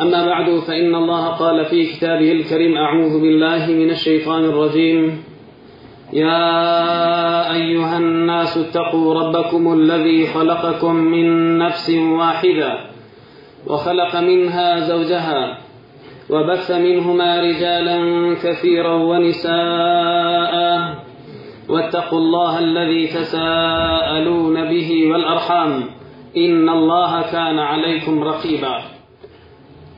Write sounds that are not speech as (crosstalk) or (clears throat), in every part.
أما بعد فإن الله قال في كتابه الكريم أعوذ بالله من الشيطان الرجيم يا أيها الناس اتقوا ربكم الذي خلقكم من نفس واحدة وخلق منها زوجها وبث منهما رجالا كثيرا ونساء واتقوا الله الذي تساءلون به والأرحام إن الله كان عليكم رقيبا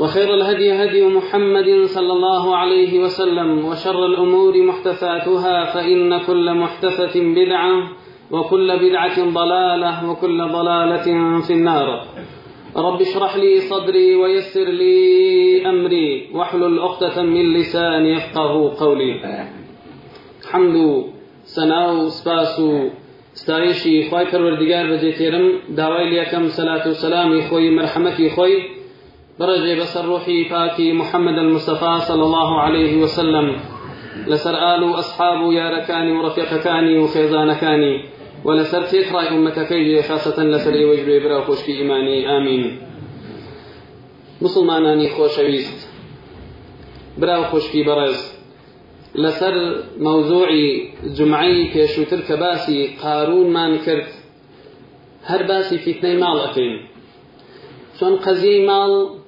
وخير الهدي هدي محمد صلى الله عليه وسلم وشر الأمور محتفاتها فإن كل محتفة بدعة وكل بدعة ضلالة وكل ضلالة في النار رب اشرح لي صدري ويسر لي أمري واحلل عقدة من لساني يفقه قولي حمد سناو سپاسو ستایشی خوای پروردگار بجێ تێرم داوای لیەکەم سەلات و سەلامی خوي, مەرحەمەتی خوي برجي بسر روحي فاكي محمد المصطفى صلى الله عليه وسلم لسر آل أصحاب ركاني ورفيقتاني وخيزانكاني ولسر فكرة أمتكي خاصة لسر وجبي برا خوشكي إيماني آمين خوش خوشويست برا خوشكي برز لەسەر مەوزوعی جمعی پێشووتر کە قارون قارونمان کرد هەر باسی فیتنەی ماڵ ئەەکەین شون قزي مال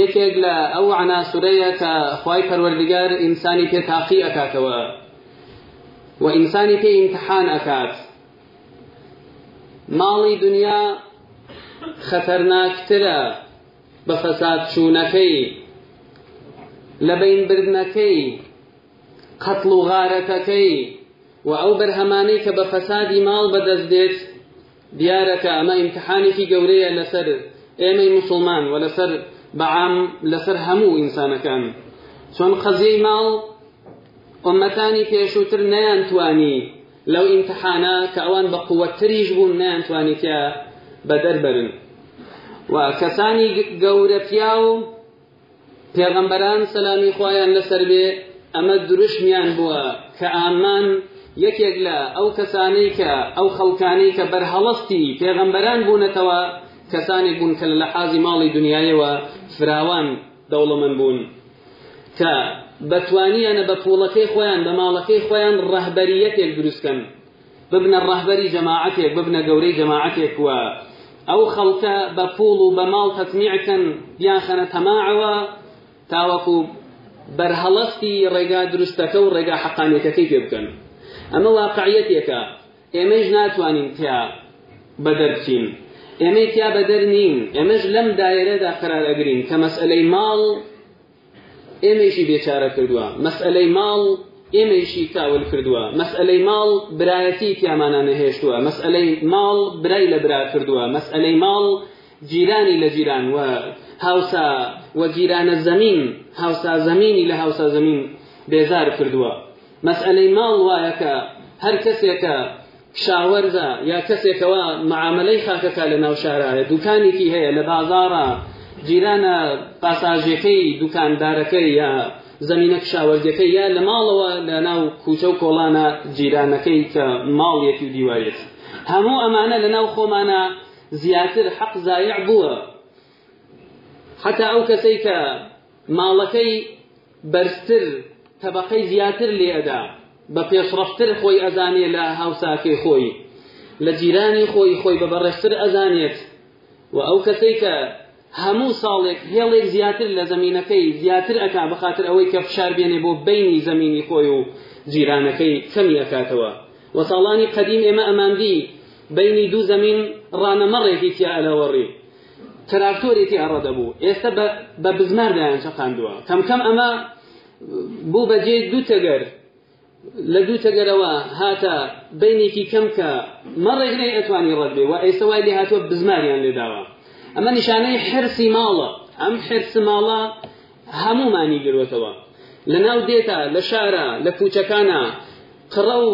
یەکێک لە ئەو عناسورەیە کە خی پەروەردگار ئینسانی پێ تاقی ئەکاتەوە و ئینسانی پێ ئیمتحان ئەکات ماڵی دنیا خەتەرناکترە بە فەساد چوونەکەی لە بینبردنەکەی قەتڵ و غارەتەکەی و ئەو بەرهەمانەی کە بە فەسادی ماڵ بەدەستدێت دیارەکە ئەمە ئیمتحانێکی گەورەیە لەسەر ئێمەی مسلمان و لەسەر بەعام لەسەر هەموو ئینسانەکان چۆن قەزیەی ماڵ ئۆمەتانی پێشووتر نەیانتوانی لەو ئیمتحانە کە ئەوان بە قووەتریش بوون نەیانتوانیتە بە دەربرن و کەسانی گەورە پیا و پێغەمبەران سەلامی خۆیان لەسەر بێ ئەمە دروشمیان بووە کە ئامان یەکێک لە ئەو کەسانەی کە ئەو خەڵکانەی کە بەرهەڵستی پێغەمبەران بوونەتەوە کەسانێک بوون کە لە حازی ماڵی دنیایەوە فراوان دەوڵەمەند بوون کە بەتوانیانە بە پوڵەکەی خۆیان بە ماڵەکەی خۆیان ڕەهبەریەتێک دروستکەن ببنە ڕەهبەری جەماعەتێک ببنە گەورەی جەماعەتێک وە ئەو خەڵکە بە پوڵ و بە ماڵ تەسمیعکەن بیان خەنە تەماعەوە تاوەکو بەرهەڵەستی ڕێگا دروستەکە و ڕێگا حەقانێتەکەی پێ بکەن ئەمە واقعیەتێکە ئێمەش ناتوانین تیا بەدەرچین ئێمەی تیا بەدەر نین ئێمەش لەم دایرەدا قرار ئەگرین کە مەسئلەی ماڵ ئێمەشی بێچارە کردووە مەسئلەی ماڵ ئێمەشی تاول کردووە مەسئلەی ماڵ برایەتی تیامانە نەهێشتووە مەسئلەی ماڵ برای لە برا کردووە مەسئلەی ماڵ جیرانی لە جیران و هاوسا و جیرانە زەمین هاوسا زەمینی لە هاوسا زەمین بێزار کردووە مەسئلەی ماڵ وایەکە هەر کەسێکە شاوەردا یا کەسێکەوە معاملەی خاکەکە لە ناو شارایە دوکانێکی هەیە لە بازارە جیرانە پاساژەکەی دوکاندارەکەی یا زمینە شاوەرگەکەی یا لە ماڵەوە لە ناو کوچە و کۆڵانە جیرانەکەی کە ماڵیەکی و دیوارێت هەموو ئەمانە لە ناو خۆمانە زیاتر حەق زایع بووە حتا ئەو کەسەی کە ماڵەکەی بەرزتر تەبەقەی زیاتر لێدا بە پێشڕفتر خۆی ئەزانێ لە هاوساکەی خۆی لە جیرانی خۆی خۆی بە بەڕێفتر ئەزانێت و ئەو کەسەی کە هەموو ساڵێک هێڵێک زیاتر لە زمینەکەی زیاتر ئەکا بخاتر ئەوەی کە فشار بێنێ بۆ بینی زمینی خۆی و جیرانەکەی کەمی ئەکاتەوە و ساڵانی قەدیم ئێمە ئەماندی بینی دوو زمین ڕانەمەڕێکی تیا ئەلەوەڕی تراکتۆرێکی ئەڕەدە بوو ئێستا بە بزماردایان چەقاندووە کەم کەم ئەمە بوو بەجێ دوو تەگەر لە دوو تەگەرەوە هاتە بینێکی کەم کە مەڕێگرەی ئەتوانی ڕەبێ و ئێستاوای لێ هاتووە بزماریان لێداوە ئەمە نیشانەی حرسی ماڵە ئەم حرس ماڵە هەمومانی گرۆتەوە لە ناو دێتە لە شارە لە پوچەکانە قڕە و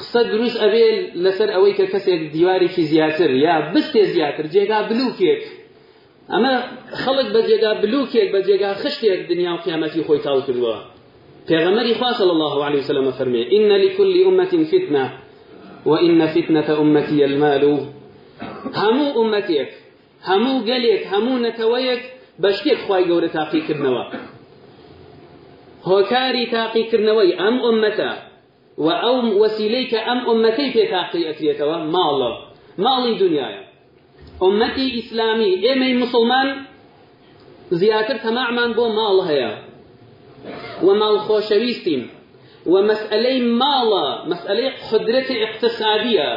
قسە دروست ئەبێ لەسەر ئەوەی کە کەسێک دیوارێکی زیاتر یا بستێ زیاتر جێگا بلوکێک ئەمە خەڵک بە جێگا بلوکێک بە جێگا خشتێک دنیا و قیامەتی خۆی تاو کردووە پیغمبر خدا صلی الله علیه و سلم فرمه ان لكل امه فتنه و ان فتنه امتی المال همو امتیک همو گلیک همو نتویک بشکێک خی گەورە تاقیکردنەوە هۆکاری تاقیکردنەوەی ام امتا و ئەو وەسیلەی کە ئەم ئەمەتەی پێ تاقی ئەکرێتەوە ماڵە ماڵی دنیاە امتی اسلامی ئێمەی مسلمان زیاتر تەماعمان بۆ ماڵ هەیە و ماڵ خۆشەویستین و مەسئلەی ماڵە مەسئلەی قدرەتی اقتصادیە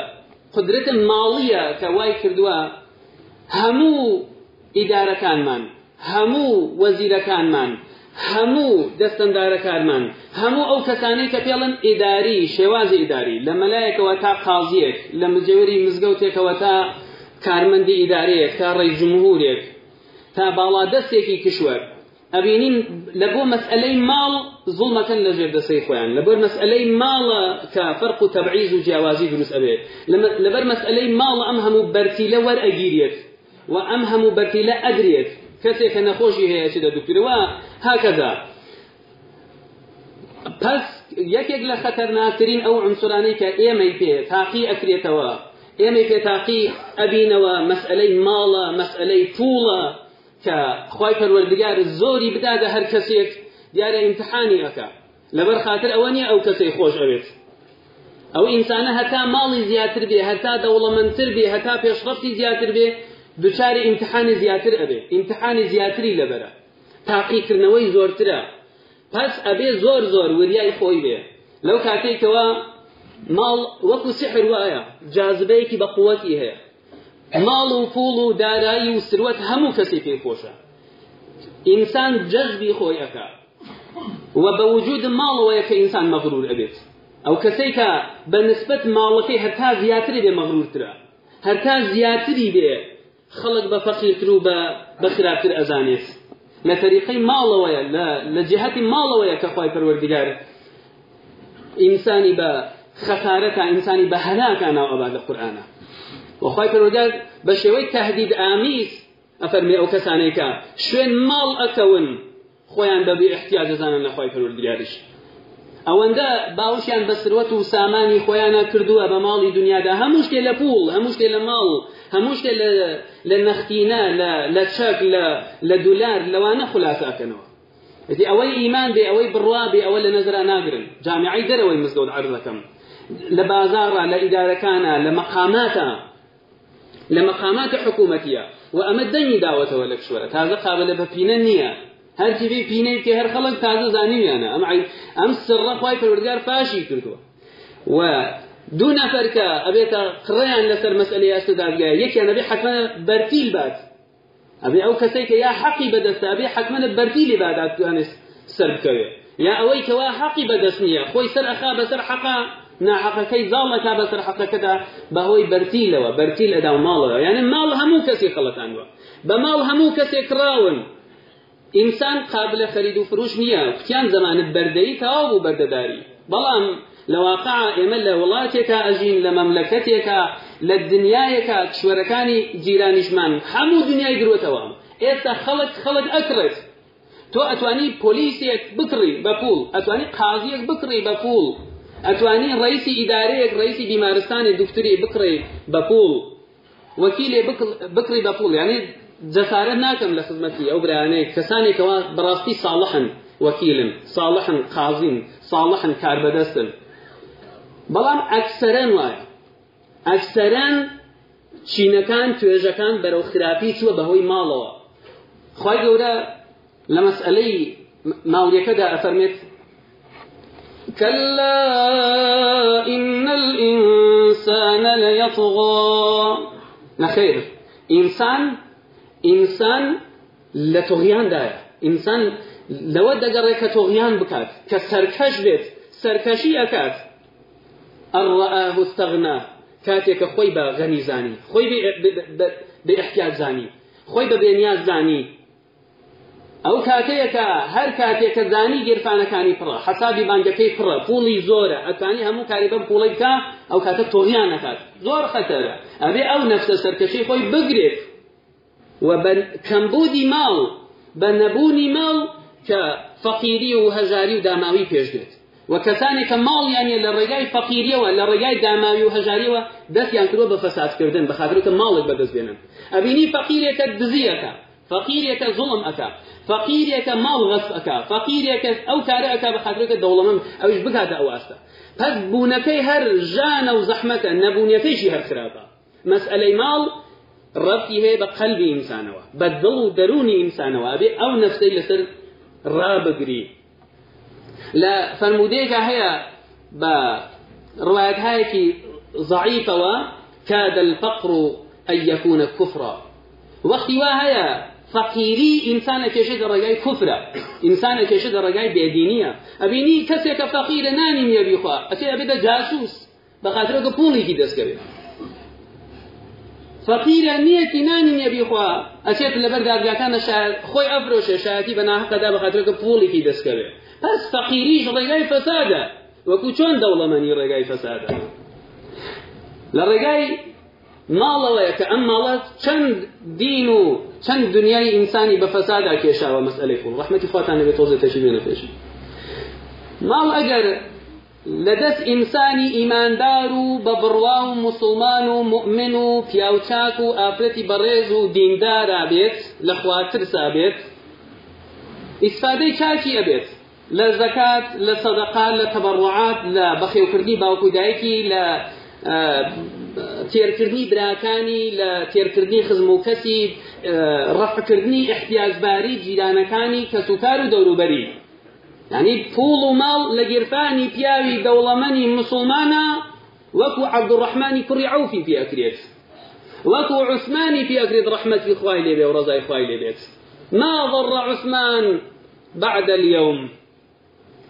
قدرەتە ماڵیە کە وای کردووە هەموو ئیدارەکانمان هەموو وەزیرەکانمان هەموو دەستەندارەکانمان هەموو ئەو کەسانی کە پێڵن ئیداری شێوازی ئیداری لە مەلایەکەوە تا قازیەک لە مزێوری مزگەوتێکەوە تا کارمەندی ئیدارەیەک تا ڕێی جمهورێک تا باڵادەستێکی کشوەر ئەبینین لە بۆ مەسئلەی ماڵ زڵمەکەن لە ژێر دەسەی خۆیان لەبەر مەسئلەی ماڵە کە فەرق و تەبعیز و جیاوازی دروست ئەبێ لەبەر مەسئلەی ماڵ ئەم هەموو بەرتیلە وەرئەگیرێت و ئەم هەموو بەرتیلە ئەدرێت کەسێک کە نەخۆشی هەیە چ دە دوکتورەوە هاکەدا پس یەکێک لە خەتەرناکترین ئەو عنسورانەی کە ئێمەی پێ تاقی ئەکرێتەوە ئێمەی پێ تاقی ئەبینەوە مەسئلەی ماڵە مەسئلەی پوڵە کە خی پەروەردگار زۆری بدادە هەر کەسێک دیارە ئیمتحانی ئەکە لەبەر خاطر ئەوە نیە ئەو کەسەی خۆش ئەوێت ئەو ئینسانە هەتا ماڵی زیاتر بێ هەتا دەوڵەمەندتر بێ هەتا پێشڕەفتی زیاتر بێ دوچاری ئیمتحانی زیاتر ئەبێ ئیمتحانی زیاتری لەبەرە تاقیکردنەوەی زۆرترە پس ئەبێ زۆر زۆر وریای خۆی بێ لەو کاتێکەوە ماڵ وەکو سحر وایە جاذبەیەکی بە قووەتی هەیە ماڵ و پوڵ و دارایی و سروەت هەموو کەسی پێی خۆشە ئینسان جەژبی خۆی ئەکا و بە وجود ماڵەوەیە کە ئینسان مەغرور ئەبێت ئەو کەسەی کە بە نسبەت ماڵەکەی هەتا زیاتری بێ مەغرورترە هەتا زیاتری بێ خەڵک بە فەقیرتر و بە بەخراپتر ئەزانێت لە تەریقەی ماڵەوەیە لە جهتی ماڵەوەیە کە خی پەروەردگار ئینسانی بە خەتارەکە ئینسانی بە هەناکە ناو ئەبا لە قورآانە وخوای پەروەردار بە شێوەی تهدید ئامیز ئەفەرمێ ئەو کەسانێکە شوێن ماڵ ئەکەون خۆیان بەبێ احتیا دەزانن لە خۆی پەروەردگاریش ئەوەندە باوشیان بە سروەت و سامانی خۆیانە کردووە بە ماڵی دنیادا هەموو شتێ لە پوڵ هەموو شتێ لە ماڵ هەموو شتێ لە نەختینە لە چەک لە دولار لەوانە خولاساکەنەوە دي اوي ايمان دي اوي بالرابي اوي لنزر ناقرن جامعي دروي مزدود عرضكم لبازارا لاداره كان لمقاماتا لمقامات حكومتية وأما دني دعوته ولا كشورة هذا قابل ببينا نية هر كيف بي كي هر خلق تازه زاني أنا أم عين أم سر خواي فرودجار فاشي كردوا ودون فرك أبيت قريان لسر مسألة أستدعى يك أنا بحكم برتيل بعد أبي أو كسيك يا حقي بدا أبي حكم برتيل بعد أنس سر بكوي يا أويك وا حقي بدسنية خوي سر أخا بسر حقا ناحەقەکەی زاڵەکە بەسەر حەقەکەدا بەهۆی بەرتیلەوە بەرتیل ئەدا ماڵەوە یعنی ماڵ هەموو کەسی خەڵەتاندوە بە ماڵ هەموو کەسێک کراون ئینسان قابلە خەرید و فروش نییە قوتیان زەمانت بەردەیی تەواو بوو بەردەداری بەڵام لەواقع ئێمە لە وڵاتێکە ئەژین لە مەملەکەتێکە لە دنیایەکە شوەرەکانی جیرانیشمان هەموو دنیای گرێتەوە ئێستا خەڵک خەڵک ئەکرێت تۆ ئەتوانی پۆلیسێک بکڕی بە پول ئەتوانی قازیەک بکڕی بە پول ئەتوانی ڕیسی ئیدارەیەک ڕیسی بیمارستانی دکتوری بکڕی بە پوڵ وەکیلێ بکڕی بە پوڵ یعنی جەسارە ناکەم لە خزمەتی ئەو برانەیە کەسانێکەوە بەڕاستی ساڵحن وەکیلن ساڵحن قازین ساڵحن کاربەدەستن بەڵام ئەکسەرەن وایە ئەکسەرەن چینەکان توێژەکان بەرەو خراپی چوە بەهۆی ماڵەوە خی گەورە لە مەسئلەی ماوریەکەدا ئەفەرمێت كلا إن الإنسان ليطغى نخير إنسان إنسان لطغيان داية إنسان لو دقر كطغيان بكات كسركش بيت سركشي أكات أن رآه استغنى كاتك خويبة بغني زاني خوي بإحتياج زاني خوي ببنياز زاني ئەو کاتەیەکە هەر کاتێککە زانی گرفانەکانی پڕە حسابی بانگەکەی پڕە پوڵی زۆرە ئەتانی هەموو کاری بەم پوڵی بکە ئەو کاتە تۆغیان نکات زۆر خەتەرە ئەبێ ئەو نەفسە سەرکەشی خۆی بگرێت و کەمبودی ماڵ بە نەبوونی ماڵ کە فەقیری و هەزاری و داماوی پێشدێت و کەسانی کە ماڵیان لە ڕێگای فەقیریەوە لە ڕێگای داماوی و هەژاریەوە دەستیان کردوە بە فەسادکردن بە خاطرەکە ماڵک بەدەست بێنن ئەبینی فەقیرێکە دزیەکە فقیر یک ظلم أكا فقیر یک مال غصب أكا فقیر یک او أكا اکا الدولة من أو اوش بکات او استا پس بونکی هر جان و زحمت نبونیتیش هر خرابه مسألة مال ربطی هي بە قەلبی بدل دروني دڵ و دەرونی ئینسانەوە ئەبێ ئەو نەفسەی لەسەر ڕابگری لە فەرمودەیەکە هەیە بە ڕواەتهایەکی ضعیفەوە أن يكون كفرا وقتی وا فقیری ئینسانە کێشێ ڕێگای کوفرە ئینسانە کێشە دە ڕێگای بێدینیە ئەبینی کەسێکە فەقیرە نانیە بیخوا ئەچێ ئەبێتە جاسووس بەخاترەکە پوڵێکی دەستکەوێت فەقیرە نیەکی نانیە بیخوا ئەچێت لەبەر دادگاکانە خۆی ئەفرۆشێ شایەتی بەناحقەدا بەخاترەکە پوڵێکی دەستکەوێت پس فەقیریش ڕێگای فەسادە وەکو چۆن دەوڵەمەنی ڕێگای فەسادە لە ڕێگای ماڵەوەیە کە ئەم ماڵە چەند دین و چەند دنیای ئینسانی بە فەسادا کێشاوە مەسئلەی خۆ ڕحمەتی خواتان لەبێت تۆزە تەشی بێنە پێش ماڵ ئەگەر لەدەست ئینسانی ئیماندار و بە بڕوا و مسلمان و مؤمن و پیاوچاک و ئافرەتی بەڕێز و دیندارا بێت لە خواترسا بێت ئیسفادەی چاکی ئەبێت لە زەکات لە سەدەقات لە تەبەڕوعات لە بەخێوکردنی باوکودایکی لە تێرکردنی براکانی لە تێرکردنی خزم و کەسی ڕەفکردنی احتیازباری جیرانەکانی کەسوکار و دەوروبەری ینی پوڵ و ماڵ لە گرفانی پیاوی دەوڵەمەنی مسلمانە وەکو عەبدوڕەحمانی کوڕی عوفی پێکرێت وەکو عوسمانی پێکرێت ڕەحمەتی خوای لێبێ و ڕزای خوای لێبێت ما ضر عوسمان بعد اليوم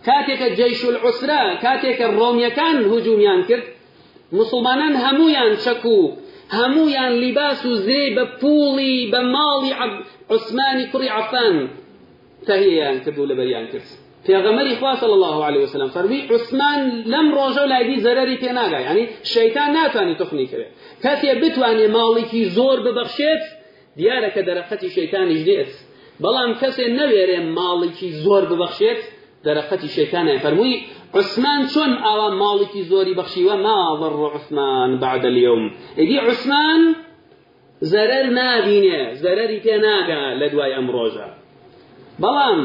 كاتك الجيش العسرى كاتك الروميكان هجوميان كرت مسلمانان هەمویان چەک و هەمویان لیباس و زێ بە پوڵی بە ماڵی عوسمانی کوڕی عفان تەهیەیان کردو لەبەریان کرد پێغەمەری خوا صلی الله علیه وسلم فەرمی عوسمان لەم ڕۆژە لایدی زەرەری پێ ناگای ینی شەیتان ناتوانێت تخمی کرێت کاتێ بتوانێ ماڵێکی زۆر ببەخشێت دیارە کە دەرەقەتی شەیتانیش دێت بەڵام کەسێ نەوێرێ ماڵێکی زۆر ببەخشێت دەرەخەتی شێتانە فەرمووی عثمان چۆن ئاوا ماڵێکی زۆری بەخشیوە ماڵڕ عثمان بعد اليوم ئیدی عثمان زەرەر نابینێ زەرەری تێ ناگا لە دوای ئەم ڕۆژە بەڵام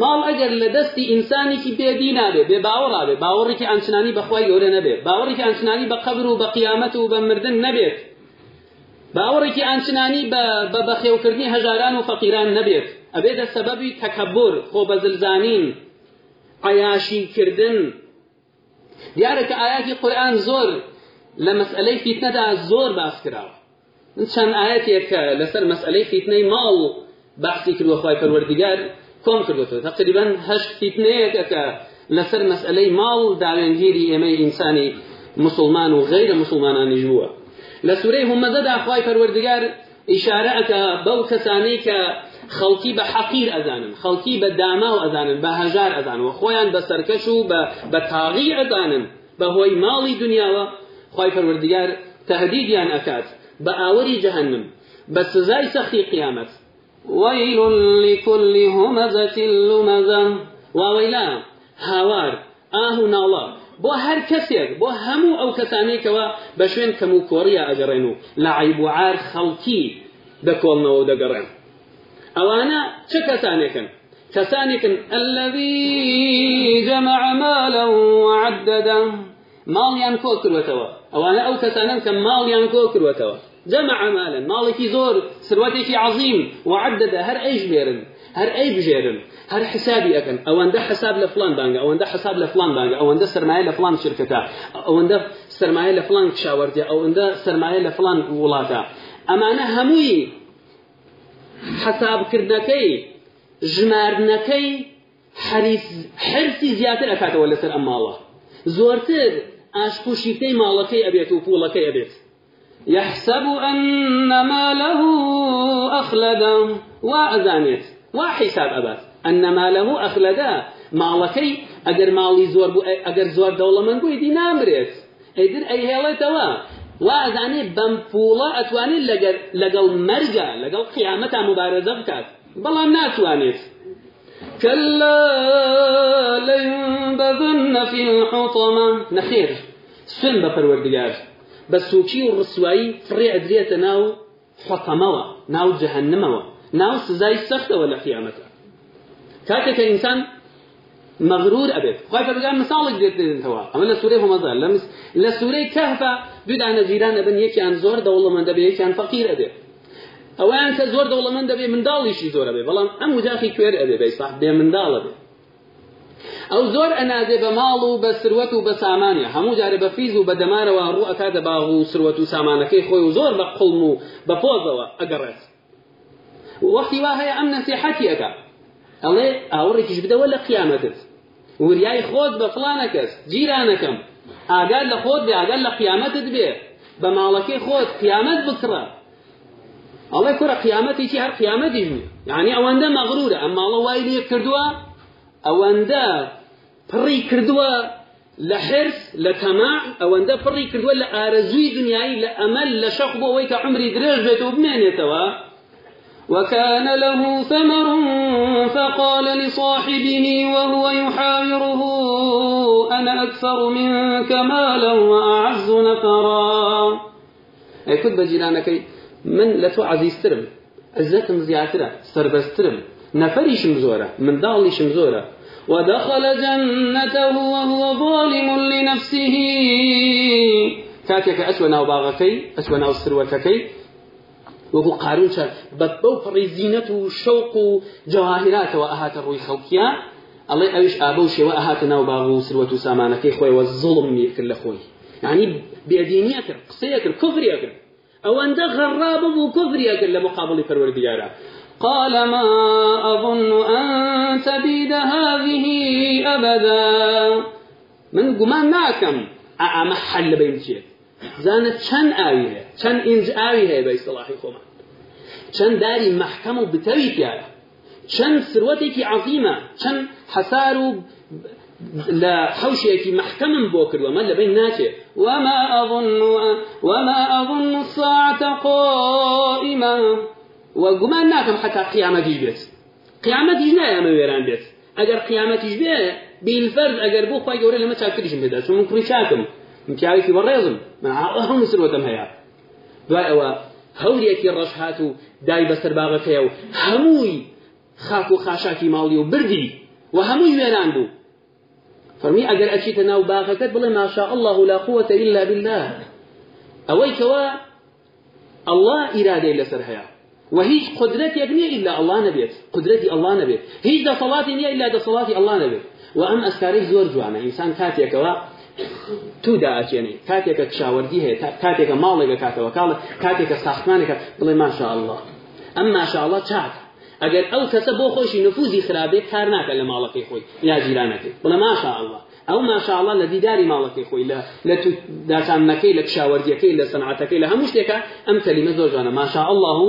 ماڵ ئەگەر لە دەستی ئینسانێکی بێدی نابێ بێ باوەڕا بێ باوەڕێکی ئەنچنانی بەخوای گەورە نەبێ باوەڕێکی ئەنچنانی بە قەبر و بە قیامەت و بە مردن نەبێت باوەڕێکی ئەنچنانی بە بەخێوکردنی هەژاران و فەقیران نەبێت ئەبێتە سەبەبی تەکەبور خۆ بەزلزانین قەیاشیکردن دیارە کە ئاياتی قورآن زۆر لە مەسئلەی فیتنەدا زۆر باس کراوە چەند ئاەتێکە لەسەر مەسئلەی فیتنەی ماڵ بەحسی کردوەخوای پەروەردیگار کۆم کردوەوە تقریبا هەشت فیتنەیەکەکە لەسەر مەسئلەی ماڵ داوێنگیری ئێمەی ئینسانی مسلمان و غیرە مسلمانانیش بووە لە سوورەی هەمەدەدا خوای پەروەردگار ئیشارەکە بەو کەسانی کە خەڵکی بە حەقیر ئەزانن خەڵکی بە داماو ئەزانن بە هەژار ئەزانەوە خۆیان بە سەرکەش و بە تاغی ئەزانن بە هۆی ماڵی دنیاوە خی پەروەردگار تهدیدیان ئەکات بە ئاوەری جەهنم بە سزای سەختی قیامەت ويل لكل همزة لمزة واويلا هاوار ئاه و ناڵە بۆ هەر کەسێک بۆ هەموو ئەو کەسانێکەوە بە شوێن کەم و کۆڕیا ئەگەڕێن و لە عیبوعار خەڵکی دەکۆڵنەوە دەگەڕێن ئەوانە چ کەسانێکن کەسانێکن ئەلەوی جەمەعمالە وعددەدا ماڵیان کۆ کردوێتەوە ئەوانە ئەو کەسانن کە ماڵیان کۆ کردوێتەوە جەمە عمالن ماڵێکی زۆر سروەتێکی عظیم وعددە هەر ئەیش بێرن هەر هر بژێرن هەر حسابی ئەەکەن ئەوەندە حساب لە فلان أو ئەوەندە حساب لە فلان بانگە أو سرمایە لە فلان شرکەکە ئەوەندە سرمایە لە فلان شاوەردە ئەوەندە سرمایە لفلان ولاتا أما أنا هموي حسابکردنەکەی ژمارنەکەی حرسی زیاتر ئەکاتەوە لەسەر ئەم ماڵە زۆرتر ئاشکوشیتەی ماڵەکەی ئەبێت و پوڵەکەی ئەبێت يحسب أن ماله أخلدا وأزانيت وحساب أبات أن ماله أخلدا مالكي أجر مالي زور بو أجر زور دولة من بو يدي نامرت أجر أي هلا توا وازانێ بەم پوڵە ئەتوانێت لەگەڵ مەرگە لەگەڵ قیامەتا مبارەزە بکات بەڵام ناتوانێت كلا لينبذن في الحطمة نخير سن بەپەروەردگار بە سوچی و ڕسوایی فڕێ ئەدرێتە ناو حەتەمەوە ناو جەهەنمەوە ناو سزای سەختەوە لە قیامەتە کاتێککە ئینسان مەغرور ئەبێت خی بەگان مساڵێک دێتەوە ئەمە لە سوورەی هەمەزار لەمس لە سوورەی کەفە دوودانە جیران ئەبن یەکیان زۆر دەوڵەمەند دەبێت یەکیان فەقیر ئەبێت ئەویان کە زۆر دەوڵەمەند دەبێ منداڵیشی زۆر ئەبێ بەڵام ئەم وجاخی کوێر ئەبێ بەیساح بێ منداڵە بێ ئەو زۆر ئەنازێ بە ماڵ و بە سروەت و بە سامانە هەموو جارێ بە فیز و بە دەمارەوە ڕوو ئەکا دەباغ و سروەت و سامانەکەی خۆی و زۆر بە قڵم و بە پۆزەوە ئەگەڕێت وەختی وا هەیە ئەم نەسیحەتی ئەکا ئەڵێ ئاوڕێکیش بدەوە لە قیامەتت وریای خۆت بە فلانە کەس جیرانەکەم ئاگار لە خۆت بێ ئاگار لە قیامەتت بێ بە ماڵەکەی خۆت قیامەت بکڕە ئەڵێ کوڕە قیامەتی چی هەر قیامەتی ژنی یعنی ئەوەندە مەغرورە ئەم ماڵە وای لێ کردووە ئەوەندە پڕی کردووە لە حرس لە تەما ئەوەندە پڕی کردووە لە ئارەزووی دنیایی لە ئەمەل لە شەق بۆ ئەوەی کە عمری درێژ بێت و بمێنێتەوە وكان له ثمر فقال لصاحبه وهو يحاوره أنا أكثر منك مالا وأعز نفرا أي كنت كي من لتو عزيز ترم عزتم زياترة سربسترم نفري شمزورة من دالي شمزورة ودخل جنته وهو ظالم لنفسه تاتيك أسوى ناو باغكي أسوى ناو سروتكي وقو قارون شر بەو فڕی زیینەت جواهرات وآهات الروي خوكيا الله ڕووی آبوشي وآهاتنا وباغو سلوة و شێوە خوي والظلم يكر لخوي يعني بأديني أكر قصي أكر كفر أكر أو أن بێدینیە کرد قسەیە کرد کفریە کرد ئەوەندە غەڕابە قال ما أظن أن تبيد هذه أبدا من قمان ناكم أعمح حل بين شيء زانە چەند ئاوی هەیە چەند ئینج ئاوی هەیە بە ئیسلاحی خۆمان چەند داری مەحکەم و بتەوی پیاە چەند سروەتێکی عظیمە چەند حەسار و لە حوشێکی محکەمم بۆ کردوەمە لەبین ناچێت وما أظن وما أظن الساعة قائمة وەگومان ناکەم حتا قیامەتیش بێت قیامەتیش نایەمە وێران بێت ئەگەر قیامەتیش بێ بیلفەرد ئەگەر بۆ خی گەورە لەمە چاکریشم بێدا چون من کوڕی چاکم امتیاوێکی بەڕێزم من هەم سرۆتم هەیە دوای ئەوە هەورێکی ڕەش هات و دای بەسەر باغەکەیە و هەمووی خاک و خاشاکی ماڵی و بردی و هەمووی وێران بوو فەرمی ئەگەر ئەچیتە ناو باغەکەت بڵێ ماشاء الله لا قوة إلا بالله ئەوەی کەوە الله إرادة إلا هەیە و هیچ قدرەتێک نییە إلا الله نبيت قدرەتی الله نەبێت هیچ دەسەڵاتی نییە إلا دەسەڵاتی الله نبيت وأم ئەم زور جوانا إنسان كاتيا كوا تودا ئەچێنێ کاتێکە کشاوەردی هەیە کاتێکە ماڵێکە کاتەوە کاڵە کاتێکە ساختمانێکە بڵێ ماشاءله ئەم ماشاءله چاک ئەگەر ئەو کەسە بۆ خۆشی نفوزی خراپێت کار ناکە لە ماڵەکەی خۆی یا جیرانەکەی بڵێ ماشاءله ئەو ماشاءله لە دیداری ماڵەکەی خۆی لە لە داچانەکەی لە کشاوەردیەکەی لە سنعاتەکەی لە هەموو شتێکە ئەم کەلیمە زۆر جوانە ماشاءله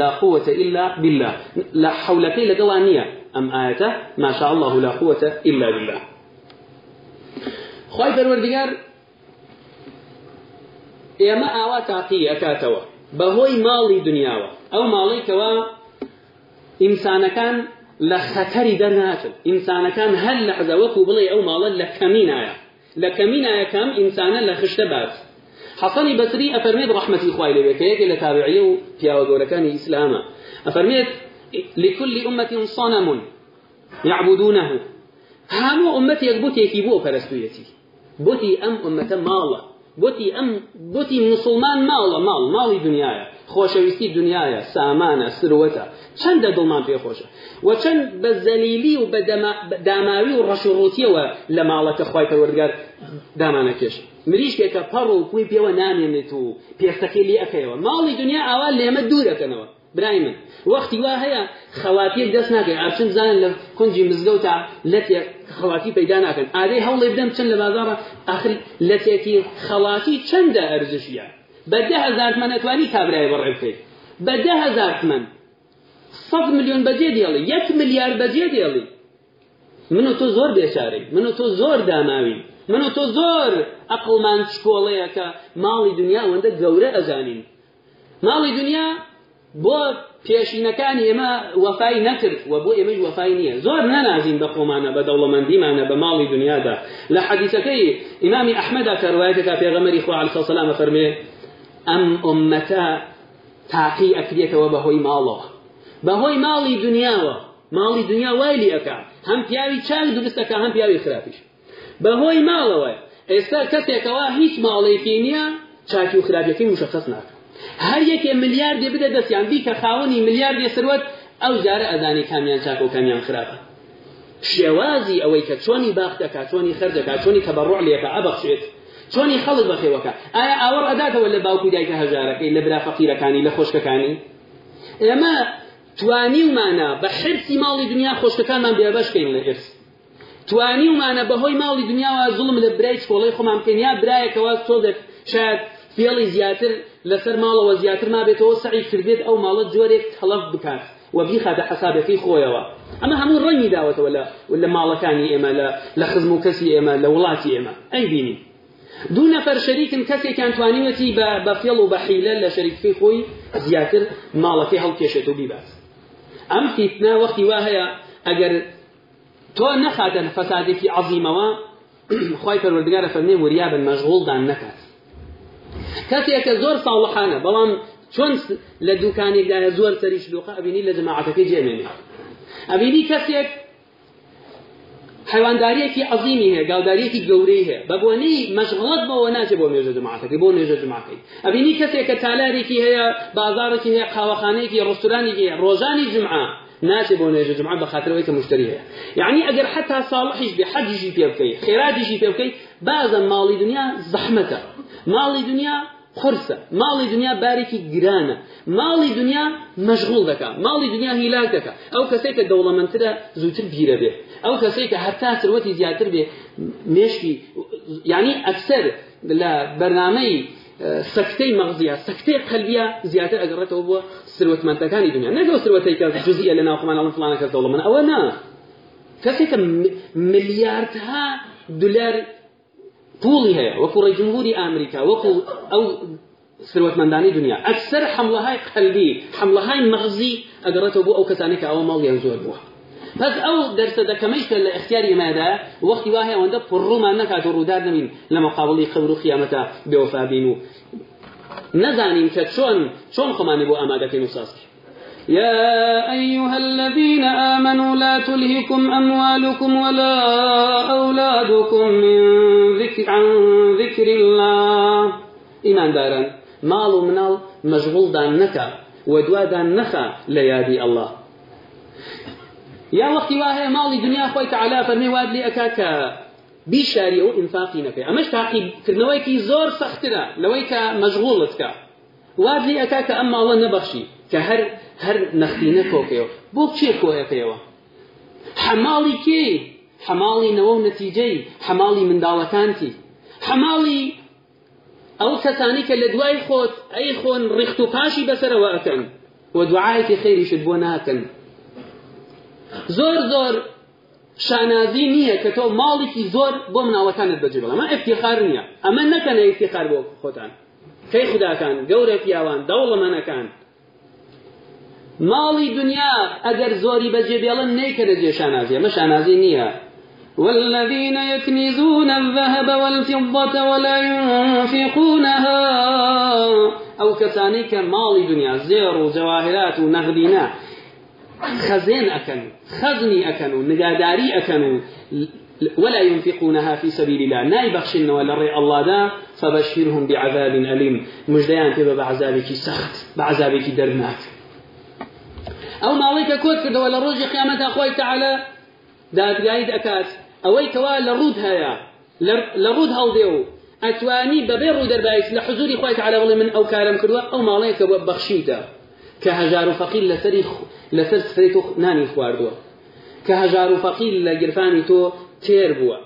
لا قوة إلا بالله لە حولەکەی لەگەڵان نییە ئەم ئاەتە ماشاءله لا قوة إلا بالله خی پەروەردگار ئێمە ئاوا تاقی ئەکاتەوە بەهۆی ماڵی دنیاوە ئەو ماڵێکەوە ئینسانەکان لە خەتەری دەرناچن ئینسانەکان هەر لە حزەوەکو بڵێ ئەو ماڵە لە کەمینایە لە کەمینایە کەم ئینسانە لە خشتە بات حەسەنی بەسری ئەفەرمێت ڕەحمەتی خوای لەوێتەیەک لە تابعیە و پیاوە گەورەکانی ئیسلامە ئەفەرمێت لكل أمة صنم يعبدونه هامو أمتي يقبوتي كيبو فرستويتي بۆتی ئەم ئەمەتە ماڵە بۆتی ئەم بۆتی مسلمان ماڵە ماڵ ماڵی دنیاە خۆشەویستی دنیاە سامانە سروەتە چەندە دڵمان پێخۆشە و چەند بە زەلیلی و بە داماوی و ڕەشوڕوتیەوە لە ماڵەکە خی پەوەرگار دامانە کێش مریشکێکە پەڕ و کوی پێوە نامێنێت و پێستەکەی لێ ئەەکەیەوە ماڵی دنیا ئاوا لێمە دوورەکەنەوە برای من وەختی وا هەیە خەواتیەک دەست ناکەین ئاچن زانن لە کنجی مزگەوتا لەتێک خەواتی پەیدا ناکەن ئادەی هەوڵێ بدەم چەند لە بازارە ئاخر لەتێکی خەڵاتی چەندە ئەرزشیە بەدە هەزارتمان ئەتوانی کابرای بەڕێ بکەیت بەدە هەزارتمان سەد میلیۆن بەجێ دێڵی یەک ملیار بەجێ دێڵی من و تۆ زۆر بێچارەی من و تۆ زۆر داناوین من و تۆ زۆر عقڵمان شکۆڵەیە کە ماڵی دنیا وەندە گەورە ئەزانین ماڵی دنیا بۆ پێشینەکانی ئێمە وەفای نەکرد و بۆ ئێمەش وەفای نییە زۆر نەنازین بە خۆمانە بە دەوڵەمەندیمانە بە ماڵی دنیادا لە حەدیسەکەی ئیمامی ئەحمەدا کەڕوایەتێکا پێغەمەری خۆ علی سەسەلامە فەرمێ ئەم ئۆمەتە تاقی ئەکرێتەوە بەهۆی ماڵەوە بەهۆی ماڵی دنیاوە ماڵی دنیا وای لیەکە هەم پیاوی چاک درستەکە هەم پیاوی خراپیش بەهۆی ماڵەوە ئێستا کەسێکەوە هیچ ماڵێکی نییە چاکی و خراپەکەی مشخص ناکە هەر یەکێ ملیاردێ بدە دەستیان بیکە خاوەنی ملیاردێ سروەت ئەو جارە ئەزانانی کامیان چاک و کامیان خراپە شێوازی ئەوەی کە چۆنی باخدەکە چۆنی خەرجەکە چۆنی کە بەڕوع لێەکە ئەبەخشێت چۆنی خەڵک بەخێوەکە ئایا ئاوەڕ ئەداتەوە لە باوکو دایکە هەژارەکەی لە برا فەقیرەکانی لە خۆشکەکانی ئێمە توانی ومانە بە حرسی ماڵی دنیا خۆشکەکانمان بێبشکەین لە حرس توانی ومانە بەهۆی ماڵی دنیاوە زوڵم لە برای کۆڵی خۆمان بکەین یا برایەکەوە تۆ شاید فێڵی زیاتر لەسەر ماڵەوە زیاتر ما بێتەوە سعی کردێت ئەو ماڵە جۆرێک تەڵەف بکات و بیخاتە حسابەکەی خۆیەوە ئەمە هەموو ڕەنی داوەتەوە لە لە ماڵەکانی ئێمە لە لە خزم و کەسی ئێمە لە وڵاتی ئێمە ئەی بینی دوو نەفەر شەریکن کەسێکیان توانیوەتی بە فێڵ و بەحیلە لە شەریکەکەی خۆی زیاتر ماڵەکەی هەڵکێشێت و بیبات ئەم فیتنە وەختی وا هەیە ئەگەر تۆ نەخاتە فەسادێکی عەظیمەوە خی پەروەردگارە فەرمێ وریابن مەشغوڵدان نەکات کەسێکە زۆر ساڵحانە بەڵام چۆن لە دوکانێکدایە زۆر سەری شلوقا ئەبینی لە جەماعەتەکە جێمێنێ ئەبینی کەسێک حیوانداریەکی عظیمی هەیە گاوداریەکی گەورەی هەیە بە بۆنەی مەشغڵت بەوە ناچێت بۆ نوێژە جماعەتەکە بۆ نوێژە جماعەکەی ئەبینی کەسێک کە تالارێکی هەیە بازارێکی هەیە قاوەخانەیەکی ڕستورانێکی هەیە ڕۆژانی جمعە ناچێت بۆ نوێژە جمعە بە خاطرەوەی کە مشتری هەیە یعنی ئەگەر حتا ساڵحیش بێ حەجیشی پێ بکەی خێراتیشی پێ بکەی بازە ماڵی دنیا زەحمەتە ماڵی دنیا قرسە ماڵی دنیا بارێکی گرانە ماڵی دنیا مەشغول دەکە ماڵی دنیا هیلاک دەکە ئەو کەسێک کە دەوڵەمەندترە زووتر بیرە بێ ئەو کەسێک کە هەرتا سروەتی زیاتر بێ مێشکی یعنی ئەفسەر لە بەرنمەی سەکتەی مەغزیە سەکتەی قەلبیە زیاتر ئەگەڕێتەوە بووە سروەتمەندەکانی دنیا نەگەڵ سروەتێک کە جزئیە لە ناوخمان ئەڵەن فلانە کەس دەوڵەمەند ئەوە نا کەسێک کە ملیاردها دولار پوڵی هەیە وەکو ڕێ جمهوری ئامریکا وەکو ئەو سروەتمەندانی دنیا ئەکسەر حملەهای قەلبی حملەهای مەغزی ئەگەڕێتەوە بۆ ئەو کەسانێک ئەوە ماڵیان زۆر بووە پس ئەو دەرسە دەکەمەی کە لە اختیاری مادا وەختی وایە ئەوەندە پڕوومان نکات و ڕوودار نبین لە مەقابڵی قەبر و قیامەتە بێوەفابین و نەزانین کە چۆن چۆن خۆمانی بۆ ئامادەکەین و سازکە يا أيها الذين آمنوا لا تلهكم أموالكم ولا أولادكم من ذكر عن ذكر الله إيمان دارا مال منال مشغول دان نكا ودوا دان نخا ليادي الله يا وقت واهي مال الدنيا خوي تعالى فرمي واد لي أكاكا بیشاری أو إنفاقي نكا أما اشتاقي كرنويكي زور لەوەی لويكا مەژغوڵت واد لي أكاكا أما الله نبخشي کە هەر هەر نەخینە کۆکەوە بۆ کێ کۆیەکەیەوە حەماڵی کێ حەماڵی نەوە و نەتیجەی حەماڵی منداڵەکانتی حەماڵی ئەو کەسانی کە لە دوای خۆت ئەی خۆن ڕیخت و پاشی بەسەرەوە ئەەکەن و دوعاەتی خێریشت بۆ ناکەن زۆر زۆر شانازی نییە کە تۆ ماڵێکی زۆر بۆ مناڵەکانت بەجێ بڵ ئەمە ئەفتیخار نییە ئەمە نەکەنە ئفتیخار بۆ خۆتان کەی خودداکان گەورە پیاوان دەوڵەمەنەکان ماڵی دنیا ئەگەر زۆری بەجێ بێڵن نەیکەنە جێ شانازیە مە شانازی نییە والذين يكنزون الذهب والفضة ولا ينفقونها أو كسانيك مال دنيا زير وجواهرات ونغدينا خزين أكن خزني أكن نجاداري أكن ولا ينفقونها في سبيل الله ناي بخشن ولا ري الله دا فبشرهم بعذاب أليم مجدين تبا بعذابك سخت بعذابك درناك ئەو ماڵێکە کۆت کردەوە لە ڕۆژی قیامەتا خۆی تەعاالە دادگایت ئەکات ئەوەی کەوا لە ڕوود هەیە لە ڕوود هەڵدێ و ئەتوانی بەبێ ڕوو دەربایست لە حزوری خۆی تەعاالە بڵێ من ئەو کارم کردووە ئەو ماڵەیەکە بە بەخشیدا کە هەژار و فەقیر لەسەری لەسەر سفرێت و نانی خواردووە کە هەژار و فەقیر لە گرفانی تۆ تێر بووە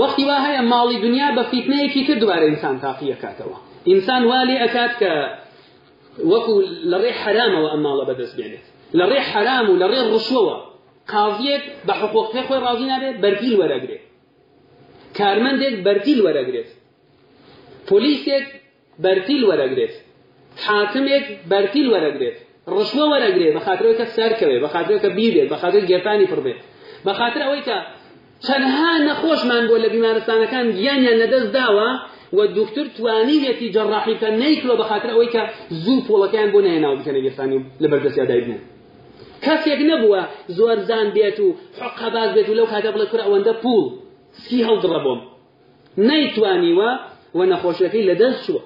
وەختی وا هەیە ماڵی دنیا بە فیتنەیەکی تر دوبارە ئینسان تاقیەکاتەوە ئینسان والی ئەکات کە وەکو لە ڕێ حرامەوە ئەم ماڵە بەدەست بێنێت لە ڕێ حرام و لە ڕێ ڕشوەوە قاضیەک بە حقوقی خۆی ڕازی نابێت بەرگیل وەرەگرێت کارمەندێک بەرگیل وەرەگرێت پۆلیسێک بەرتیل وەرەگرێت حاکمێک بەرتیل وەرەگرێت ڕشوە وەرەگرێت بە خاطرەوەی کە سەرکەوێت بە خاطرەوە کە بیرێت بە خاطر گێتانی پڕبێت بە خاطر ئەوەی کە چەندها نەخۆشمان بۆ لە بیمارستانەکان گیانیان لەدەست داوە و دکتر توانی هێتی جەڕاحیکە نیکلۆ بەخاتر ئەوەی کە زوو پۆڵەکەیان بۆ نایەناو بکەنە گرسانی و لە بەردەستی دایبوو کەسێک نەبووە زۆر زان بێت و حقەباز بێت و لەو کاتە بڵێ کورە ئەوەندە پوڵ سی هەڵدڕە بۆم نەیتوانیوە و نەخۆشیەکەی لەدەست شووە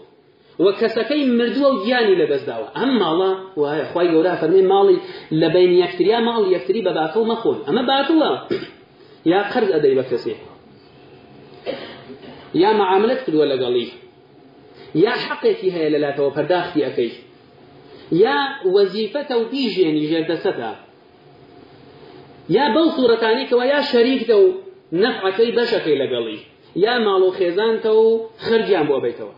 وە کەسەکەی مردووە و گیانی لەبەستداوە ئەم ماڵە وایە خی گەورە فەرمی ماڵی لە بین یەکتریا ماڵ یەکتری بە باتڵ مەخۆن ئەمە باتڵە یا قرز ئەدەی بە کەسێک یا معاملت کردووە لەگەڵی یا حەقێکی هەیە لەلاتەوە پەرداختی ئەەکەی یا وەزیفەتە و دیژێنی ژێردەسەتە یا بەو سوورەتانێکەوە یا شەریکدە و نەفعەکەی بەشەکەی لەگەڵی یا ماڵ و خێزانتە و خرجیان بۆ بێتەوە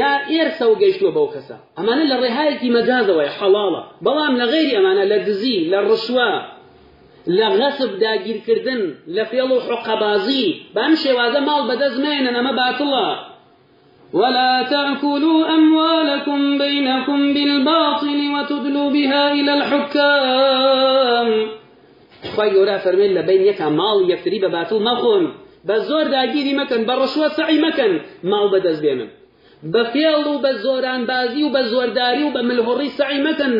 یا ئێرسە و گەیشتوە بەو کەسە ئەمانە لە ڕێهایەکی مەجازەوەی حەڵاڵە بەڵام لە غێری ئەمانە لە دزی لە ڕشوە لە غەسب کردن لە فێڵ و حقەبازی بام شێوازە ماڵ بەدەزمێنن ئەمە باتڵە ولا تأكلوا أموالكم بينكم بالباطل وتدلوا بها إلى الحكام خواهي يورا فرمين لبين يكا مال يفتري بباتل مخون بزور داگيري مكن برشوة سعي مكن مال بدز بينم بە فێڵ و بە زۆرانبازی و بە زۆرداری و بە ملهڕی سعی مەکەن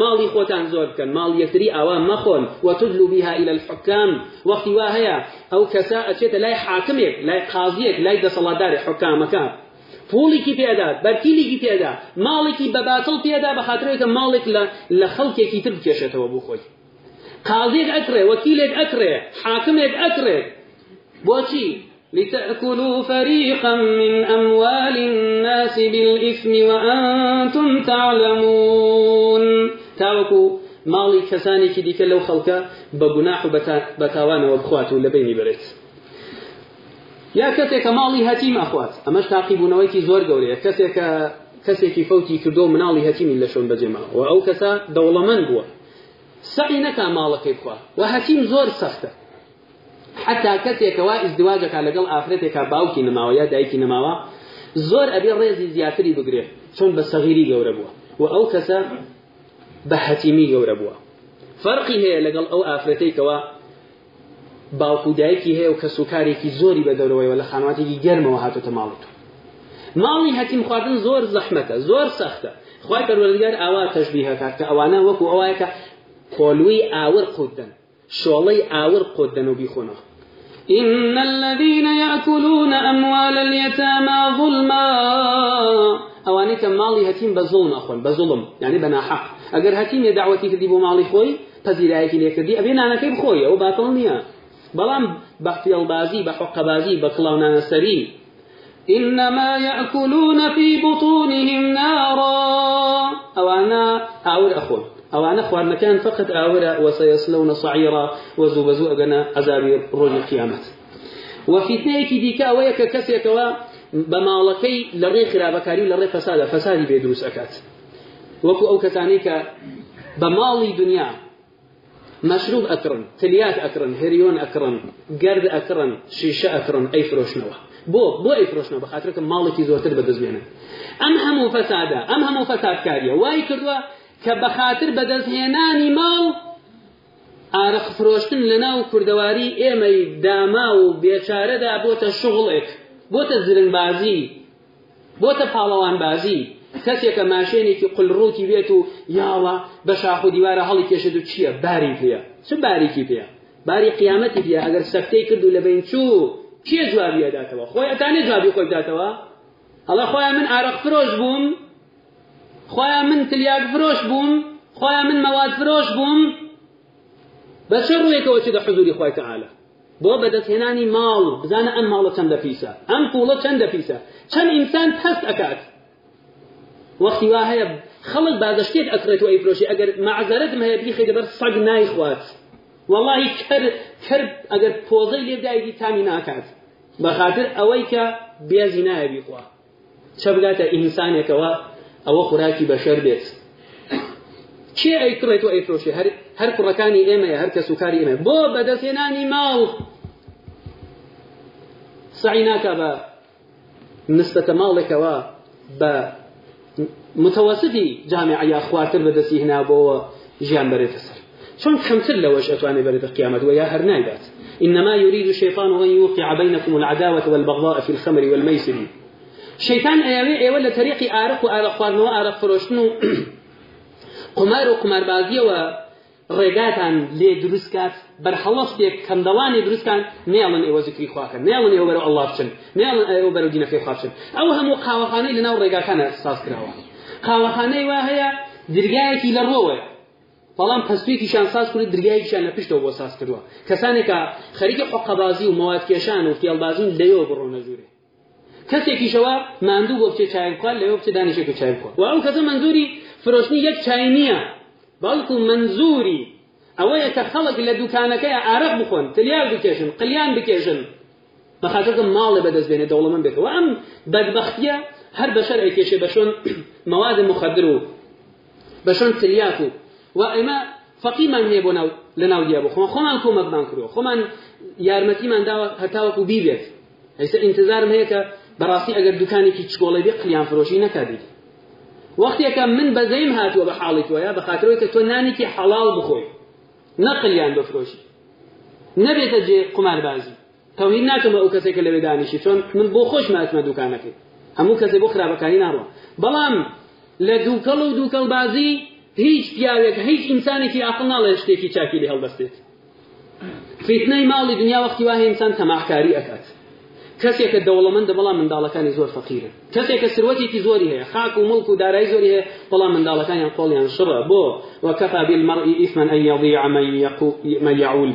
ماڵی خۆتان زۆر بکەن ماڵ یەکتری ئاوا مەخۆن وتجلو بها إلى الحكام وەختی وا هەیە ئەو کەسا ئەچێتە لای حاکمێک لای قازیەک لای دەسەڵاتداری حکامەکە پولێکی پێدات بەرتیلێکی پێدا ماڵێکی بەباتڵ پێدا بە خاطرێکە ماڵێک لە خەڵکێکی تر بکێشێتەوە بۆ خۆی قازێک ئەکرێ وەکیلێک ئەکرێ حاکمێک ئەکرێ بۆچی لتأكلوا فريقا من أموال الناس بالإثم وأنتم تعلمون تاوكو ماڵی کەسانێکی دیکە لەو خەڵکە بە گوناح و بەتاوانەوە بخوات و لە بینی بێت. یا کەسێکە ماڵی هەتیم ئەخوات ئەمەش تاقیبوونەوەیکی زۆر گەورەیە کەسێکە کەسێکی فوتی کردو مناڵی هەتیمی لە شۆن بەجێما و ئەو کەسە دەوڵەمەند بووە. سەعی نەکا ماڵەکەی بخوا و هەتیم زۆر سەختە حتا کەسێکەوە ئیزدواجەکە لەگەڵ ئافرەتێکا باوکی نماوە یا دایکی نماوە زۆر ئەبێ ڕێزی زیاتری بگرێت چۆن بە سەغیری گەورە بووە و ئەو کەسە بە حەتیمی گەورە بووە فەرقی هەیە لەگەڵ ئەو ئافرەتێکەوە باوکو دایکی هەیە و کەس و کارێکی زۆری بە دەورەوەیەوە لە خانواتێکی گەرمەوە هاتوتە ماڵێت ماڵی هەتیم خواردن زۆر زەحمەتە زۆر سەختە خی پەروەردگار ئاوا تەشببیهەکە کە ئەوانە وەکو ئەوایەکە کۆلووی ئاور قوتدن شوالي آور قدنو بيخونا إن الذين يأكلون أموال اليتامى ظلما أوانك مالي هتيم بظلم أخوان بظلم يعني بنا حق أجر هتيم دعوتي تديبو مالي خوي پذیرایی أبين أنا ئەبێ خوي أو باطل نيا بلان بەڵام البازي بحق بازي بە نسري إنما يأكلون في بطونهم نارا أو أنا أخوان ئەوانە خواردنەکان فقط ئاورە وەسەیەسلەونە سعیرا وەزوو بەزوو ئەگەنە ئەزاوی ڕۆژی قیامەت وەفیتنەیەکی دیکە ئەوەیە کە کەسێکەوە بە ماڵەکەی لە ڕێ خراپەکاری و لە ڕێ فەسادە فەسادی بێ دروست ئەکات وەکو ئەو کەسانی کە بە ماڵی دنیا مەشروب ئەکڕن تلیات ئەکڕن هریۆن ئەکڕن گرد ئەکڕن شیشە ئەکڕن ئەی فرۆشنەوە بۆ بۆ ئەی فرۆشنەوە بە خاطرکە ماڵێکی زۆرتر بەدەستێنن ئەم هەموو فەسادە ئەم هەموو فەسادکاریە وای کردووە کە بە خاتر بەدەستهێنانی ماڵ ئارەق فرۆشتن لە ناو کوردەواری ئێمەی داما و بێچارەدا بۆتە شغڵێک بۆتە زرنبازی بۆتە پاڵەوانبازی کەسێکە ماشێنێکی قلڕووکی بێت و یاوە بە شاخ و دیوارە هەڵی کێشێت و چییە باری پێە چ باریکی پێە باری قیامەتی پێە ئەگەر سەفتەی کردو لە بین چوو کێ جوابیە داتەوە خۆی ئەتانێ جوابی خۆی داتەوە ئەڵە خۆیان من ئارەق فرۆش بووم خۆیان من تلیاک فرۆش بووم خۆیان من مەواد فرۆش بووم بە چه ڕوویەکەوە چی دە حزوری خۆی تەعاالە بۆ بەدەستهێنانی ماڵ و بزانە ئەم ماڵە چەندە پیسە ئەم پوڵە چەندە پیسە چەند ئینسان هەست ئەکات وەختی وا هەیە خەڵک بازشتێت ئەکرێتەوە ئەیفرۆشی ئەگەر مەعزارەت هەیە بیخی دەبەر سەگ نایخوات والله کەر کەر ئەگەر پۆزەی لێدایدی تامی ناکات بەخاتر ئەوەی کە بێزی نایە بیخوا چە بگاتە ئینسانێکەوە او خوراکی بەشەر بێت چێ ئەیکڕێت و ئەیفرۆشی هر هر کوڕەکانی ایمه هر کەس وکاری ئێمە بۆ بەدەستێنانی مال سعی ناکە بە نستەکە ماڵێکەوە با متوسطی جامع یا خوارتر هنا بو جیان بەرێتە سەر چون كمتر لوش أتواني برد القيامة ويا هرنايبات إنما يريد الشيطان أن يوقع بينكم العداوة والبغضاء في الخمر والميسر شەیتان ئەیاوێ ئێوە لە تەریقی ئارق و ئارە خواردنەوە ئارە فرۆشتن و (clears throat) قمار و قماربازیەوە ڕێگاتان لێ دروستکات بەرحەڵەستێک کەمدەوانی دروستکان نێڵن ئێوە زیکری خواکە نێڵن ئێوە بەرە ئەڵڵاف بچن نێڵن ئەوە بەرە دینەکەی خواشن ئەو هەموو قاوەخانەی لەناو ڕێگاکانە ساز کراوە قاوەخانەی وا هەیە درگایەکی لە ڕۆوە بەڵام پەسپێکیشان ساز کرد درگایکیشان لە پشتەوە بۆ ساز کردووە کەسانێکە خەریکە قوقەبازی و مەوادکێشان و فێڵبازین لەوە بڕۆ نەجوورێ کەسێکی شەوە ماندوو بۆ بچێ چای بکات لەوە بچێ دانیشێک و چای بکات و ئەو کەسە منزوری فرۆشتنی یەک چای نییە بەڵکو منزوری ئەوەیە کە خەڵک لە دوکانەکەی ئارەق بخۆن تلیار بکێشن قلیان بکێژن بەخاتەکە ماڵێ بەدەست بێنێ دەوڵەمەند بێتەوە ئەم بەدبختیە هەر بە شەرعی کێشێ بە شۆن (clears throat) مواد مخدر و بە شۆن تریات و و ئێمە فەقیمان هەیە بۆ ناو لە ناو دییا بخۆن خۆمان کۆمەکمان کردووە خۆمان یارمەتیمان داوە هەتاوەکو بیبێت هەیسە ئینتزارم هەیە کە بەڕاستی ئەگەر دوکانێکی چکۆڵی بێ قلیان فرۆشی نەکبیت وەختێکە من بەزەیم هاتووە بە حاڵی تۆە بە خاطرەوەی کە تۆ نانێکی حەڵال بخۆی نەقلیان بفرۆشی نەبێتە جێ قماربازی تەوهید ناکەم بە ئەو کەسێکە لەوێ دانیشی چۆن من بۆ خۆش ماتمە دوکانەکەی هەموو کەسێک بۆ خراپەکانی ناڕوە بەڵام لە دووکەڵ و دووکەڵبازی هیچ پیاوێک هیچ ئینسانێکی عقل ناڵێ شتێکی چاکی لێ هەڵدەستێت فیتنەی ماڵی دنیا وەختی وای ئینسان تەماحکاری ئەکات کەسێکە دەوڵەمەندە بەڵام منداڵەکانی زۆر فەقیرە کەسێکە سروەتێکی زۆری هەیە خاک و مڵک و دارایی زۆری هەیە بەڵام منداڵەکانیان قۆڵیان شڕە بۆ وەکەفا بالمەرئی ئیسمەن ئەن یەضیع من یەعول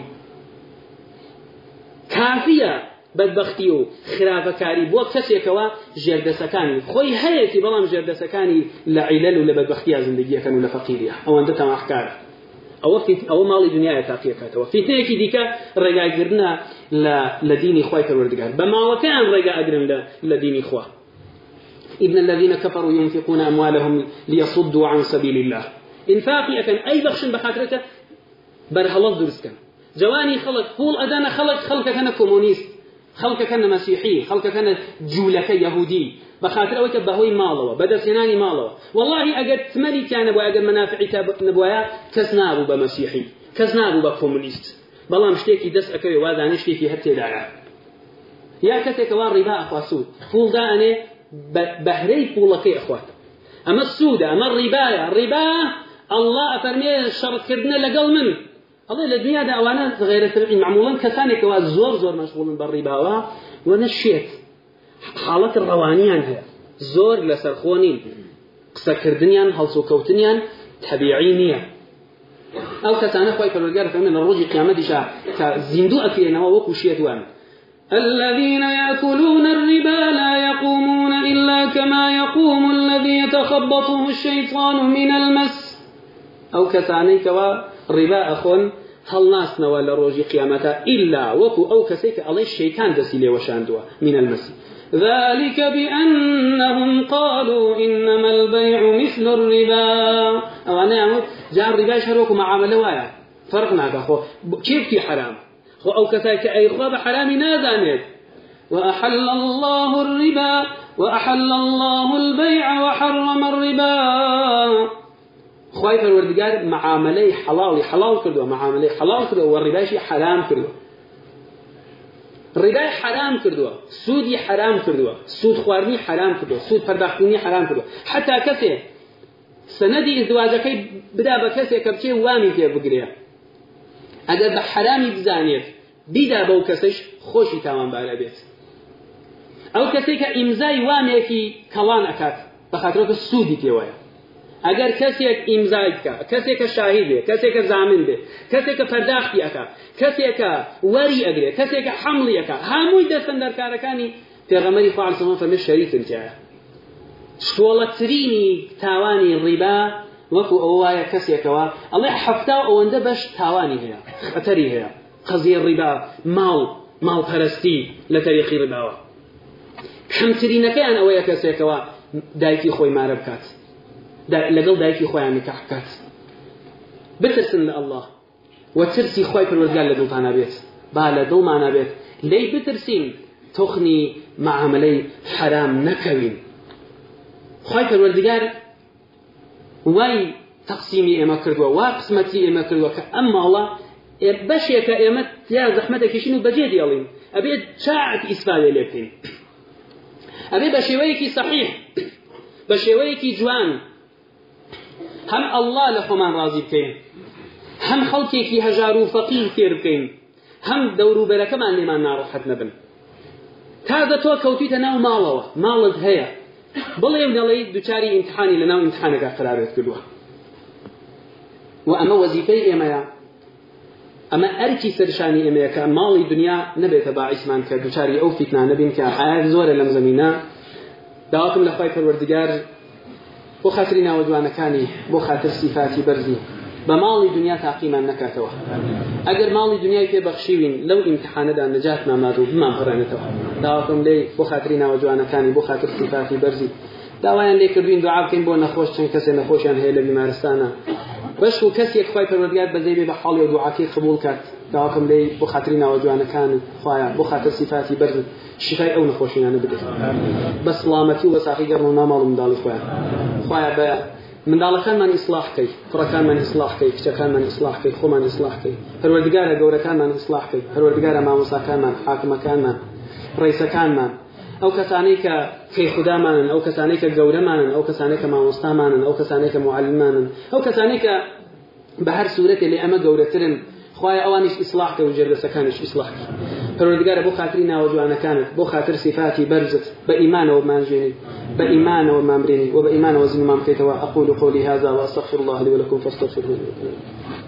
کافیە بەدبختی و خراپەکاری بۆ کەسێکەوە ژێردەسەکانی خۆی هەیەی بەڵام ژێردەسەکانی لە عیلەل و لە بەدبختیا زندگیەکەن و لە فەقیریە ئەوەندە تەماحکارە او ئەوە ئەوە ماڵی دنیاە تاقیەکاتەوە فیتنەیەکی دیکە ڕێگاگرنا لە دینی خی پەروەردگار بە بما وكان ئەگرن اجرنا لدين اخوه إن الذين كفروا ينفقون أموالهم ليصدوا عن سبيل الله انفاق أكن أي بخش بخاطرك برهلط درسك جواني خلق فول أدانا خلق خلق كان كومونيست خلق كان مسيحي خلق كان جولك يهودي بخاطر أوي كبهوي مالوا بدرسيناني مالوا والله أجد ثمني كان أبو أجد منافع منافعي نبوايا كسنابو بمسيحي كسنابو بكومونيست مشتي كي دس أكوي واد شتي في هبتي داعا يا كتك وان ربا أخواسود فول داني أنا بهري فولكي أخوات أما السود أما الربا الربا الله أفرمي الشر كدنا لقل من الله لدنيا دا أوانا غير معمولا كسانك وزور زور مشغول بالربا ونشيت حالت الروانيان هي زور لسرخوني قسكردنيان هلسو كوتنيان طبيعينيه ئەو کەسانە خۆی پەرۆگار فەرمێن لە ڕۆژی قیامەتیشا کە زیندوو ئەکرێنەوە وەکو شێت وان الذين يأكلون الربا لا يقومون إلا كما يقوم الذي يتخبطه الشيطان من المس أو كسانيك وربا أخون هل ناس نوال روجي قيامتا إلا وكو أو كسيك الله الشيطان دسيلي وشاندوا من المس ذلك بأنهم قالوا إنما البيع مثل الربا أو آه، أنا آه، أقول جاء الربا شروك معاملة وياه فرق معك أخو كيف كي حرام خو أو كسايك أي خواب حرامي نازانيت وأحل الله الربا وأحل الله البيع وحرم الربا خايف فالوردقار معاملي حلالي حلال كله معاملة حلال كله والرباشي حرام كله ڕێگای حرام کردووە سوودی حرام کردووە سود خواردنی حرام کردووە سود پەرداختنی حرام کردووە حتا کەسێ سەنەدی ئزدواجەکەی بدا بە کەسێک کە بچێ وامی پێ بگرێ ئەگەر بە حرامی بزانێت بیدا بەو کەسش خۆشی تاوانبارە بێت ئەو کەسێک کە ئیمزای وامێکی کەوان ئەکات بەخاترەوە سوودی پێوەیە ئەگەر کەسێک ئیمزای بکە کەسێکە شاهی بێ کەسێکە زامن بێ کەسێکە پەرداختی ئەەکە کەسێکە وەری ئەگرێ کەسێکە حملیەکە هەمووی دەستەندەرکارەکانی پێغەمەری خوارزمە فەمە شەریکنجە سۆڵەترینی تاوانی ڕیبا وەکو ئەو وایە کەسێکەوە ئەڵێ حەفتا ئەوەندە بەش تاوانی هەیە خەتەری هەیە قەزی ڕیبا ماڵ ماڵپەرستی لە تەریخی ڕباوە کەمترینەکەیان ئەوەیە کەسێکەوە دایکی خۆی مارە بکات لقل دايكي خۆیان تاحکات بترسن لالله وترسي وەترسی في پروەزگار لقل دڵتانە بێت با لە دڵمانە بێت لی بترسین تخنی معاملەی حرام نكوين خی في وای وي تقسيمي اما كردوا قسمەتی اما كردوا اما الله ماڵە بەشێکە اما تيا زحمتك و بجيد يالين ابي چاعت ئیسپاوێ لێ ابي ئەبێ صحيح شێوەیەکی جوان هەم ئەله لە خۆمان ڕازی بکەین هەم خەڵکێکی هەژار و فەقی تێر بکەین هەم دەوروبەرەکەمان لێمان ناڕەحەت نەبن تا دە تۆ کەوتیتە ناو ماڵەوە ماڵت هەیە بڵێم دەڵێ دوچاری ئیمتحانی لە ناو ئیمتحانەکە قرارێت کردووە و ئەمە وەزیفەی ئێمەیە ئەمە ئەرکی سەرشانی ئێمەیە کە ماڵی دنیا نەبێتە باعیسمان کە دوچاری ئەو فیتنا نەبین کە ئایا زۆرە لەم زمینە داواکم لە خی پەروەردگار بۆ خاتری ناوەدوانەکانی بۆ خاتر سیفاتی بەرزی بە ماڵی دنیا تاقیمان نکاتەوە ئەگەر ماڵی دنیای پێبەخشیوین لەو ئیمتحانەدا نەجات مامادو بمان پڕێنێتەوە داواکەم لێ بۆ خاتری ناوەجوانەکانی بۆ خاتر سیفاتی بەرزی داوایان لێ کردوین دوعاکەین بۆ نەخۆش چەند کەسێ نەخۆشیان هەیە لە بیمارستانە بەش و کەسێک خی پەرەردگار بەزەیبێ بە حاڵی و دوعاکی قبول کرد داواکەم لێ بۆ خاتری ناوەجوانەکان خخوایان بۆ خاتە سیفاتی بەرن شفای ئەو نەخۆشیانە بدەێت بە سلامەتی و وەساقی گەڕ و ناماڵ منداڵی خۆیان خخوایە بە منداڵەکانمان ئیسلاحکەی فڕەکانمان ئیسلاحکەی کچەکانمان ئیسلاحکەی خۆمان ئیسلاحکەی پەروەردگارە گەورەکانمان ئیسلاحکەی پەروەردگارە مامۆساکانمان حاکمەکانمان ڕیسەکانمان او كسانيك في خدامان او كسانيك جورمان او كسانيك ما مستمان او كسانيك معلمان او كسانيك معلمانن ئەو اللي اما جورترن هەر سوورەتێ لێ ئەمە سكانش خخوای ئەوانش ئیسلاحکە و جێربەسەکانش ئیسلاحکە پەرۆدگارە بۆ خاتری خاطر صفاتي برزت بايمان ئیمانەوە مانژێنی بە ئیمانەوە مامرێنی وە بە ئیمانەوە زممان هذا وأستغفر الله لي ولكم فاستغفروه